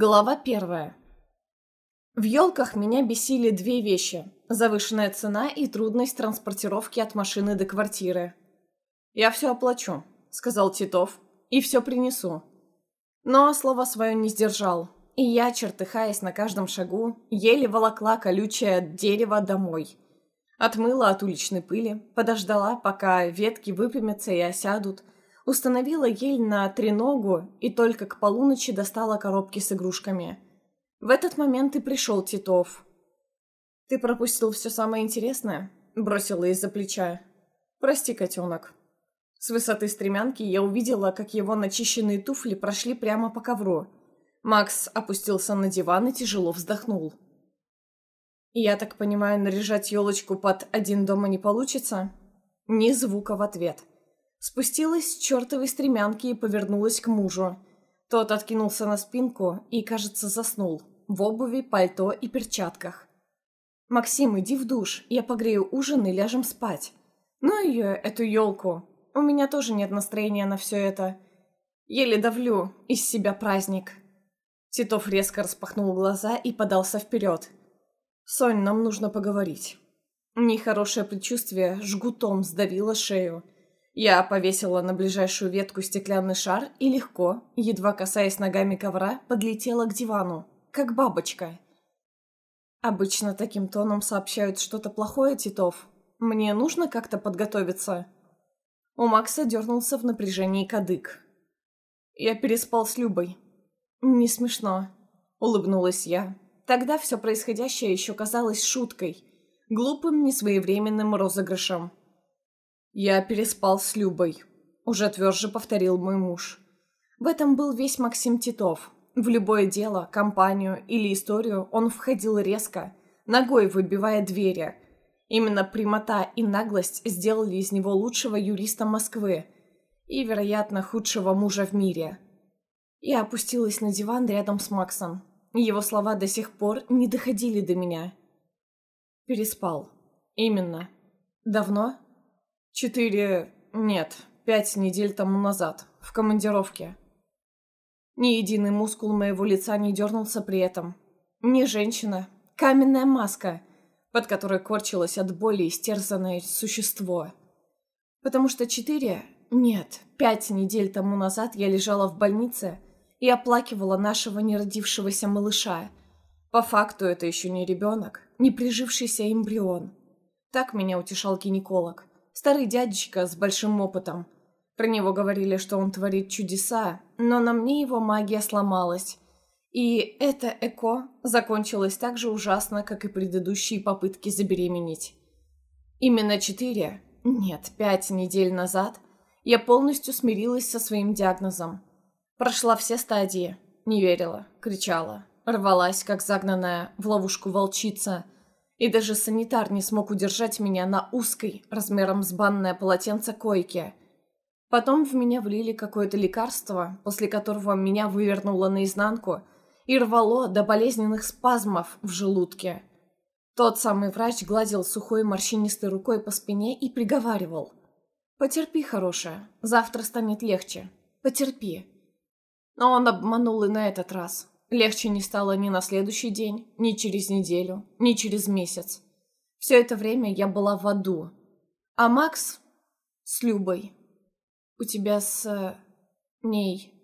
Глава первая. В елках меня бесили две вещи – завышенная цена и трудность транспортировки от машины до квартиры. «Я все оплачу», – сказал Титов, – «и все принесу». Но слово свое не сдержал, и я, чертыхаясь на каждом шагу, еле волокла колючее дерево домой. Отмыла от уличной пыли, подождала, пока ветки выпрямятся и осядут – Установила ель на треногу и только к полуночи достала коробки с игрушками. В этот момент и пришел Титов. «Ты пропустил все самое интересное?» – бросила из-за плеча. «Прости, котенок». С высоты стремянки я увидела, как его начищенные туфли прошли прямо по ковру. Макс опустился на диван и тяжело вздохнул. «Я так понимаю, наряжать елочку под один дома не получится?» Ни звука в ответ. Спустилась с чертовой стремянки и повернулась к мужу. Тот откинулся на спинку и, кажется, заснул. В обуви, пальто и перчатках. «Максим, иди в душ, я погрею ужин и ляжем спать. Ну ее, эту елку. У меня тоже нет настроения на все это. Еле давлю из себя праздник». Титов резко распахнул глаза и подался вперед. «Сонь, нам нужно поговорить». Нехорошее предчувствие жгутом сдавило шею. Я повесила на ближайшую ветку стеклянный шар и легко, едва касаясь ногами ковра, подлетела к дивану, как бабочка. Обычно таким тоном сообщают что-то плохое, Титов. Мне нужно как-то подготовиться. У Макса дернулся в напряжении кадык. Я переспал с Любой. Не смешно. Улыбнулась я. Тогда все происходящее еще казалось шуткой, глупым, несвоевременным розыгрышем. «Я переспал с Любой», — уже тверже повторил мой муж. В этом был весь Максим Титов. В любое дело, компанию или историю он входил резко, ногой выбивая двери. Именно прямота и наглость сделали из него лучшего юриста Москвы и, вероятно, худшего мужа в мире. Я опустилась на диван рядом с Максом. Его слова до сих пор не доходили до меня. Переспал. Именно. Давно? Четыре... нет, пять недель тому назад, в командировке. Ни единый мускул моего лица не дернулся при этом. Ни женщина, каменная маска, под которой корчилось от боли истерзанное существо. Потому что четыре... нет, пять недель тому назад я лежала в больнице и оплакивала нашего неродившегося малыша. По факту это еще не ребенок, не прижившийся эмбрион. Так меня утешал гинеколог. Старый дядечка с большим опытом. Про него говорили, что он творит чудеса, но на мне его магия сломалась. И это ЭКО закончилось так же ужасно, как и предыдущие попытки забеременеть. Именно четыре, нет, пять недель назад я полностью смирилась со своим диагнозом. Прошла все стадии, не верила, кричала, рвалась, как загнанная в ловушку волчица – и даже санитар не смог удержать меня на узкой, размером с банное полотенце койке. Потом в меня влили какое-то лекарство, после которого меня вывернуло наизнанку и рвало до болезненных спазмов в желудке. Тот самый врач гладил сухой морщинистой рукой по спине и приговаривал. «Потерпи, хорошая, завтра станет легче. Потерпи». Но он обманул и на этот раз. Легче не стало ни на следующий день, ни через неделю, ни через месяц. Все это время я была в аду. А Макс с Любой. У тебя с... Э, ней...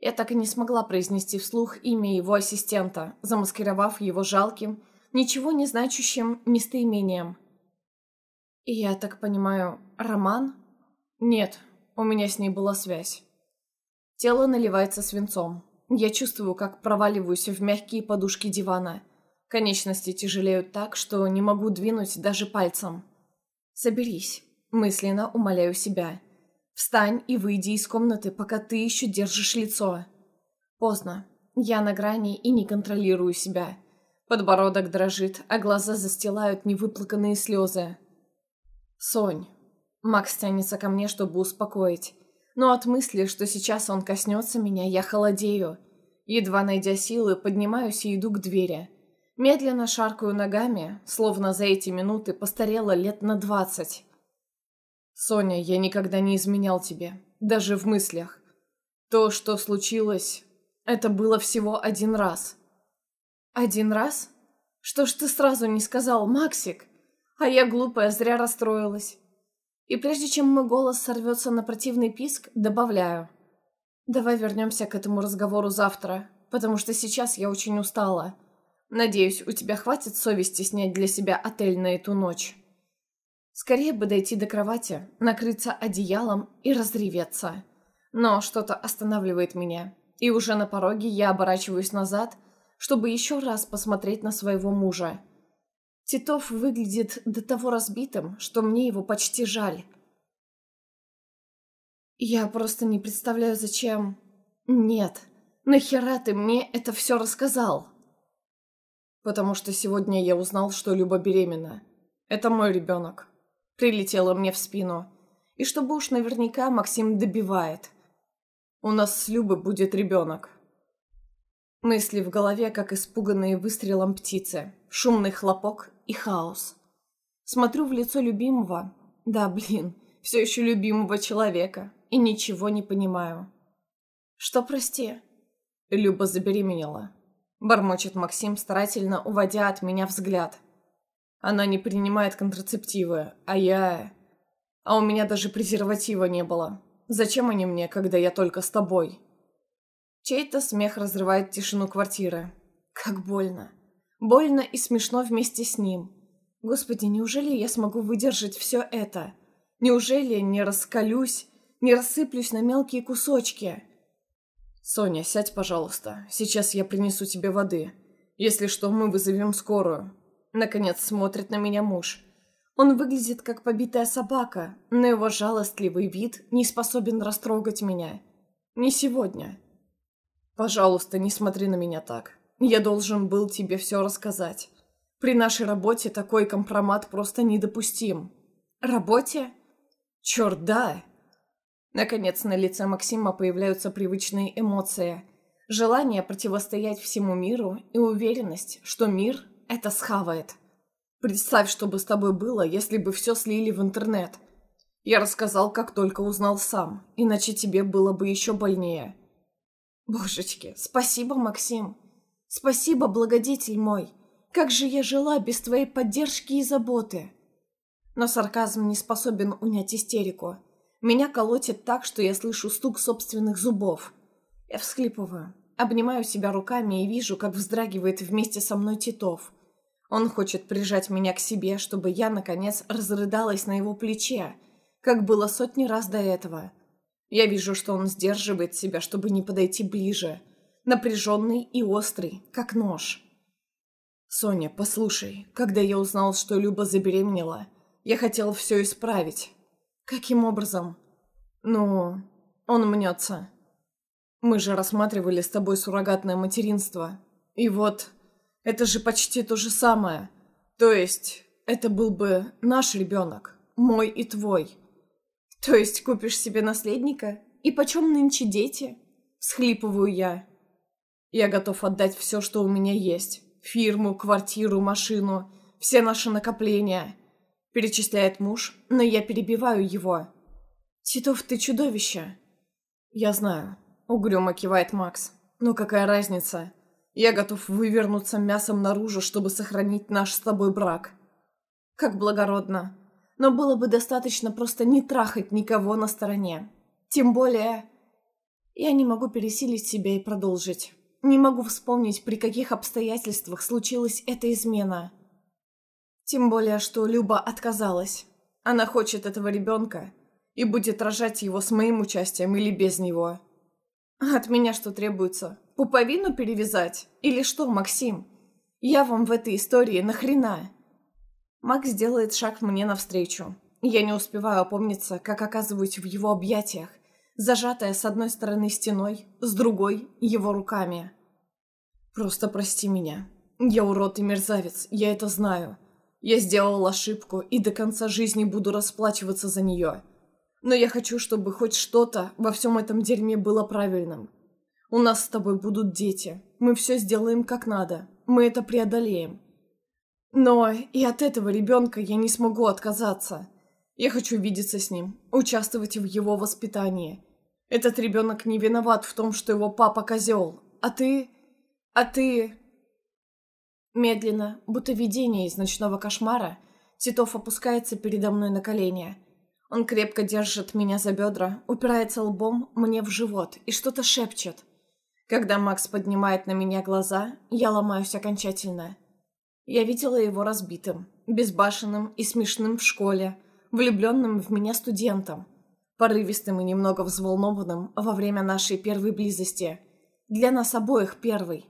Я так и не смогла произнести вслух имя его ассистента, замаскировав его жалким, ничего не значащим местоимением. И я так понимаю, Роман? Нет, у меня с ней была связь. Тело наливается свинцом. Я чувствую, как проваливаюсь в мягкие подушки дивана. Конечности тяжелеют так, что не могу двинуть даже пальцем. «Соберись», — мысленно умоляю себя. «Встань и выйди из комнаты, пока ты еще держишь лицо». Поздно. Я на грани и не контролирую себя. Подбородок дрожит, а глаза застилают невыплаканные слезы. «Сонь». Макс тянется ко мне, чтобы успокоить но от мысли, что сейчас он коснется меня, я холодею. Едва найдя силы, поднимаюсь и иду к двери. Медленно шаркаю ногами, словно за эти минуты постарела лет на двадцать. «Соня, я никогда не изменял тебе, даже в мыслях. То, что случилось, Это было всего один раз. Один раз? Что ж ты сразу не сказал, Максик? А я глупая, зря расстроилась. И прежде чем мой голос сорвется на противный писк, добавляю. Давай вернемся к этому разговору завтра, потому что сейчас я очень устала. Надеюсь, у тебя хватит совести снять для себя отель на эту ночь. Скорее бы дойти до кровати, накрыться одеялом и разреветься. Но что-то останавливает меня, и уже на пороге я оборачиваюсь назад, чтобы еще раз посмотреть на своего мужа. Титов выглядит до того разбитым, что мне его почти жаль. Я просто не представляю, зачем... Нет, нахера ты мне это все рассказал? Потому что сегодня я узнал, что Люба беременна. Это мой ребенок. Прилетела мне в спину. И чтобы уж наверняка Максим добивает. У нас с Любой будет ребенок. Мысли в голове, как испуганные выстрелом птицы. Шумный хлопок и хаос. Смотрю в лицо любимого. Да, блин, все еще любимого человека. И ничего не понимаю. Что, прости? Люба забеременела. Бормочет Максим, старательно уводя от меня взгляд. Она не принимает контрацептивы, а я... А у меня даже презерватива не было. Зачем они мне, когда я только с тобой? Чей-то смех разрывает тишину квартиры. Как больно. Больно и смешно вместе с ним. Господи, неужели я смогу выдержать все это? Неужели не раскалюсь, не рассыплюсь на мелкие кусочки? Соня, сядь, пожалуйста. Сейчас я принесу тебе воды. Если что, мы вызовем скорую. Наконец смотрит на меня муж. Он выглядит как побитая собака, но его жалостливый вид не способен растрогать меня. Не сегодня. «Пожалуйста, не смотри на меня так. Я должен был тебе все рассказать. При нашей работе такой компромат просто недопустим». «Работе?» «Черт, да!» Наконец на лице Максима появляются привычные эмоции. Желание противостоять всему миру и уверенность, что мир это схавает. Представь, что бы с тобой было, если бы все слили в интернет. Я рассказал, как только узнал сам, иначе тебе было бы еще больнее. Божечки, спасибо, Максим. Спасибо, благодетель мой. Как же я жила без твоей поддержки и заботы. Но сарказм не способен унять истерику. Меня колотит так, что я слышу стук собственных зубов. Я всхлипываю, обнимаю себя руками и вижу, как вздрагивает вместе со мной Титов. Он хочет прижать меня к себе, чтобы я, наконец, разрыдалась на его плече, как было сотни раз до этого. Я вижу, что он сдерживает себя, чтобы не подойти ближе. Напряженный и острый, как нож. «Соня, послушай, когда я узнал, что Люба забеременела, я хотел все исправить. Каким образом?» «Ну, он мнется. Мы же рассматривали с тобой суррогатное материнство. И вот, это же почти то же самое. То есть, это был бы наш ребенок, мой и твой. То есть купишь себе наследника? И почем нынче дети? Схлипываю я. Я готов отдать все, что у меня есть. Фирму, квартиру, машину, все наши накопления. Перечисляет муж, но я перебиваю его. Титов, ты чудовище. Я знаю. Угрюмо кивает Макс. Но какая разница? Я готов вывернуться мясом наружу, чтобы сохранить наш с тобой брак. Как благородно но было бы достаточно просто не трахать никого на стороне. Тем более... Я не могу пересилить себя и продолжить. Не могу вспомнить, при каких обстоятельствах случилась эта измена. Тем более, что Люба отказалась. Она хочет этого ребенка и будет рожать его с моим участием или без него. От меня что требуется? Пуповину перевязать? Или что, Максим? Я вам в этой истории нахрена? Макс делает шаг мне навстречу. Я не успеваю опомниться, как оказываюсь в его объятиях, зажатая с одной стороны стеной, с другой — его руками. «Просто прости меня. Я урод и мерзавец, я это знаю. Я сделал ошибку и до конца жизни буду расплачиваться за нее. Но я хочу, чтобы хоть что-то во всем этом дерьме было правильным. У нас с тобой будут дети. Мы все сделаем как надо. Мы это преодолеем. Но и от этого ребенка я не смогу отказаться. Я хочу видеться с ним, участвовать в его воспитании. Этот ребенок не виноват в том, что его папа козел. а ты... а ты...» Медленно, будто видение из ночного кошмара, Титов опускается передо мной на колени. Он крепко держит меня за бедра, упирается лбом мне в живот и что-то шепчет. Когда Макс поднимает на меня глаза, я ломаюсь окончательно. Я видела его разбитым, безбашенным и смешным в школе, влюбленным в меня студентом, порывистым и немного взволнованным во время нашей первой близости. Для нас обоих первой.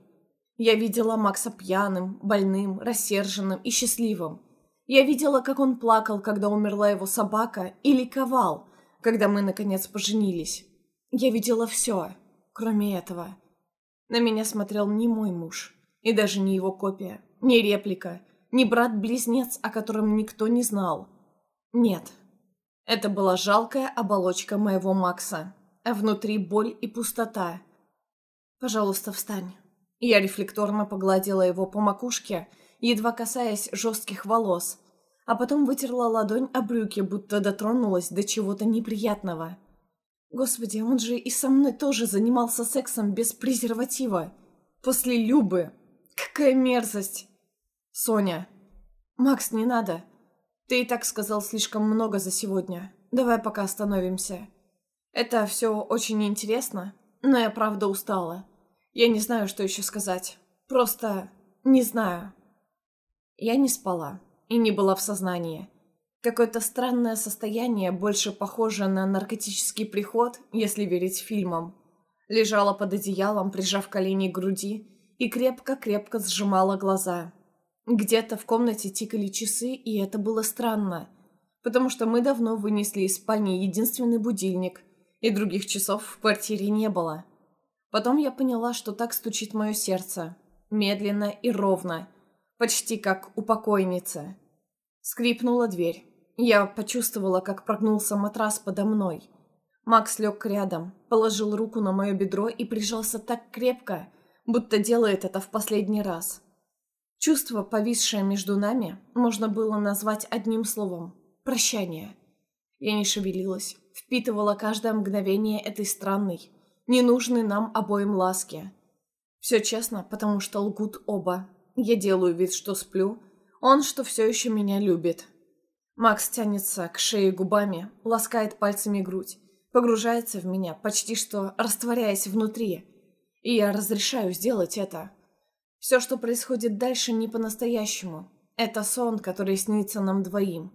Я видела Макса пьяным, больным, рассерженным и счастливым. Я видела, как он плакал, когда умерла его собака, и ликовал, когда мы, наконец, поженились. Я видела все, кроме этого. На меня смотрел не мой муж, и даже не его копия, не реплика, не брат-близнец, о котором никто не знал. Нет. Это была жалкая оболочка моего Макса, а внутри боль и пустота. «Пожалуйста, встань». Я рефлекторно погладила его по макушке, едва касаясь жестких волос, а потом вытерла ладонь о брюки, будто дотронулась до чего-то неприятного. Господи, он же и со мной тоже занимался сексом без презерватива. После Любы. Какая мерзость. Соня. Макс, не надо. Ты и так сказал слишком много за сегодня. Давай пока остановимся. Это все очень интересно, но я правда устала. Я не знаю, что еще сказать. Просто не знаю. Я не спала и не была в сознании. Какое-то странное состояние, больше похожее на наркотический приход, если верить фильмам. Лежала под одеялом, прижав колени к груди, и крепко-крепко сжимала глаза. Где-то в комнате тикали часы, и это было странно, потому что мы давно вынесли из спальни единственный будильник, и других часов в квартире не было. Потом я поняла, что так стучит мое сердце, медленно и ровно, почти как у покойницы. Скрипнула дверь. Я почувствовала, как прогнулся матрас подо мной. Макс лег рядом, положил руку на мое бедро и прижался так крепко, будто делает это в последний раз. Чувство, повисшее между нами, можно было назвать одним словом – прощание. Я не шевелилась, впитывала каждое мгновение этой странной, ненужной нам обоим ласки. Все честно, потому что лгут оба. Я делаю вид, что сплю, он, что все еще меня любит. Макс тянется к шее губами, ласкает пальцами грудь, погружается в меня, почти что растворяясь внутри. И я разрешаю сделать это. Все, что происходит дальше, не по-настоящему. Это сон, который снится нам двоим.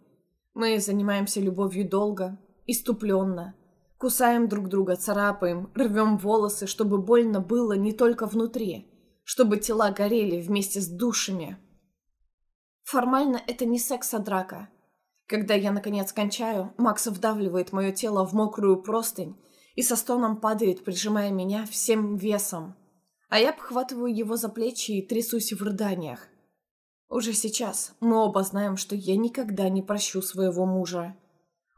Мы занимаемся любовью долго, иступленно. Кусаем друг друга, царапаем, рвем волосы, чтобы больно было не только внутри, чтобы тела горели вместе с душами. Формально это не секс, а драка. Когда я, наконец, кончаю, Макс вдавливает мое тело в мокрую простынь и со стоном падает, прижимая меня всем весом. А я обхватываю его за плечи и трясусь в рыданиях. Уже сейчас мы оба знаем, что я никогда не прощу своего мужа.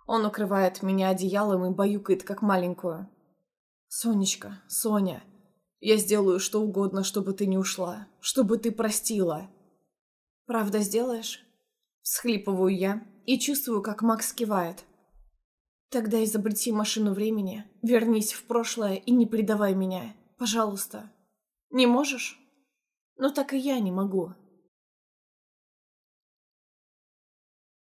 Он укрывает меня одеялом и баюкает, как маленькую. «Сонечка, Соня, я сделаю что угодно, чтобы ты не ушла, чтобы ты простила». «Правда сделаешь?» Схлипываю я, и чувствую, как Макс кивает. Тогда изобрети машину времени, вернись в прошлое и не предавай меня, пожалуйста. Не можешь? Ну так и я не могу.